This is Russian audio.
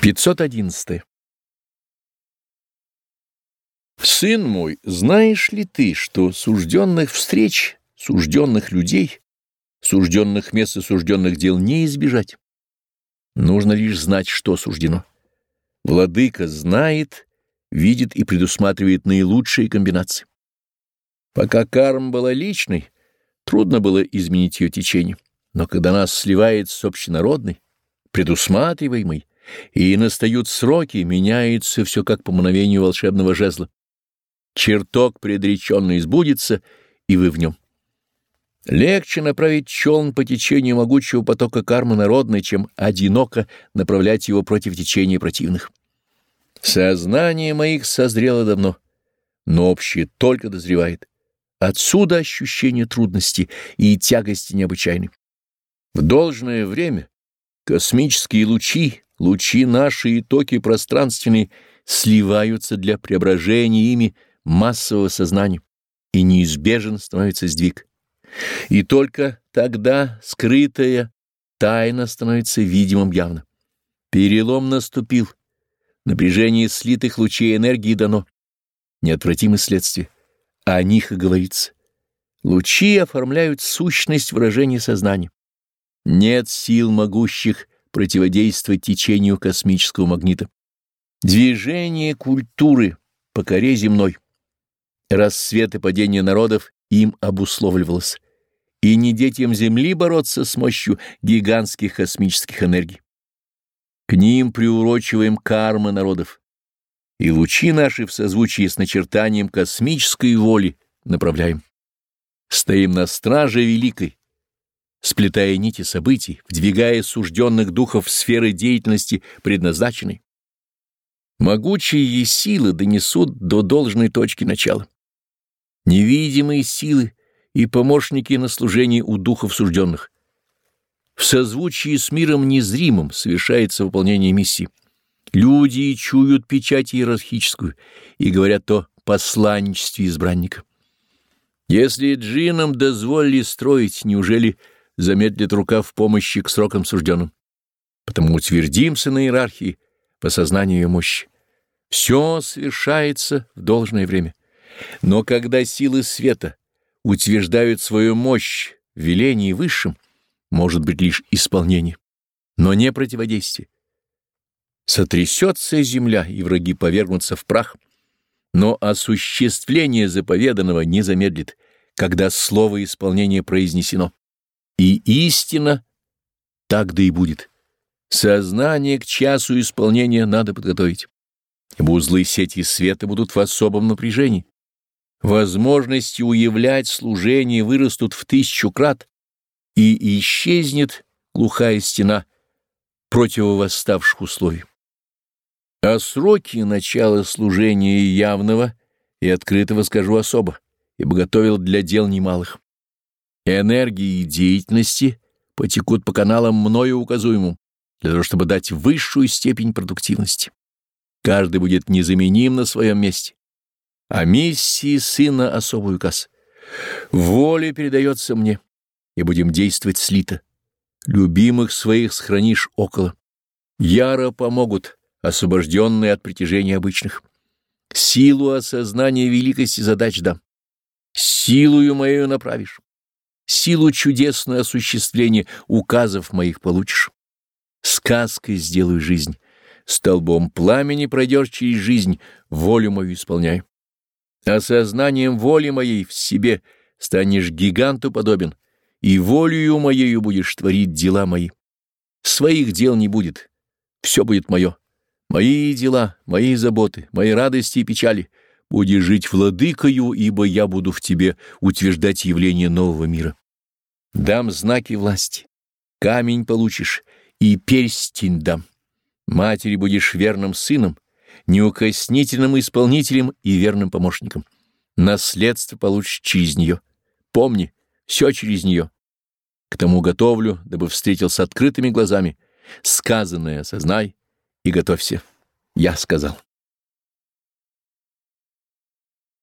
511. Сын мой, знаешь ли ты, что сужденных встреч, сужденных людей, сужденных мест и сужденных дел не избежать? Нужно лишь знать, что суждено. Владыка знает, видит и предусматривает наилучшие комбинации. Пока карма была личной, трудно было изменить ее течение, но когда нас сливает с общенародной, предусматриваемой, и настают сроки, меняется все как по мгновению волшебного жезла. Чертог предреченный сбудется, и вы в нем. Легче направить челн по течению могучего потока кармы народной, чем одиноко направлять его против течения противных. Сознание моих созрело давно, но общее только дозревает. Отсюда ощущение трудности и тягости необычайной. В должное время космические лучи лучи наши и токи пространственные сливаются для преображения ими массового сознания, и неизбежен становится сдвиг. И только тогда скрытая тайна становится видимым явно. Перелом наступил, напряжение слитых лучей энергии дано. Неотвратимы следствия. О них и говорится. Лучи оформляют сущность выражения сознания. Нет сил могущих противодействовать течению космического магнита. Движение культуры по коре земной. Рассвет и падение народов им обусловливалось. И не детям Земли бороться с мощью гигантских космических энергий. К ним приурочиваем кармы народов. И лучи наши в созвучии с начертанием космической воли направляем. Стоим на страже великой, сплетая нити событий, вдвигая сужденных духов в сферы деятельности предназначенной. Могучие силы донесут до должной точки начала. Невидимые силы и помощники на служении у духов сужденных. В созвучии с миром незримым совершается выполнение миссии. Люди чуют печать иерархическую и говорят о посланничестве избранника. Если джинам дозволили строить, неужели замедлит рука в помощи к срокам сужденным. Потому утвердимся на иерархии по сознанию ее мощи. Все совершается в должное время. Но когда силы света утверждают свою мощь в велении высшем, может быть лишь исполнение, но не противодействие. Сотрясется земля, и враги повергнутся в прах, но осуществление заповеданного не замедлит, когда слово исполнения произнесено. И истина так да и будет. Сознание к часу исполнения надо подготовить. Ибо узлы сети света будут в особом напряжении. Возможности уявлять служение вырастут в тысячу крат, и исчезнет глухая стена противовосставших условий. А сроки начала служения явного и открытого скажу особо, ибо готовил для дел немалых энергии и деятельности потекут по каналам мною указуемым, для того, чтобы дать высшую степень продуктивности. Каждый будет незаменим на своем месте. А миссии сына особый указ. Воля передается мне, и будем действовать слито. Любимых своих сохранишь около. Яро помогут, освобожденные от притяжения обычных. Силу осознания великости задач дам. Силою моею направишь силу чудесную осуществления указов моих получишь. Сказкой сделаю жизнь, столбом пламени пройдешь через жизнь, волю мою исполняй. Осознанием воли моей в себе станешь гиганту подобен, и волею моею будешь творить дела мои. Своих дел не будет, все будет мое. Мои дела, мои заботы, мои радости и печали. Будешь жить владыкою, ибо я буду в тебе утверждать явление нового мира. Дам знаки власти, камень получишь и перстень дам. Матери будешь верным сыном, неукоснительным исполнителем и верным помощником. Наследство получишь через нее. Помни, все через нее. К тому готовлю, дабы встретил с открытыми глазами. Сказанное осознай и готовься. Я сказал.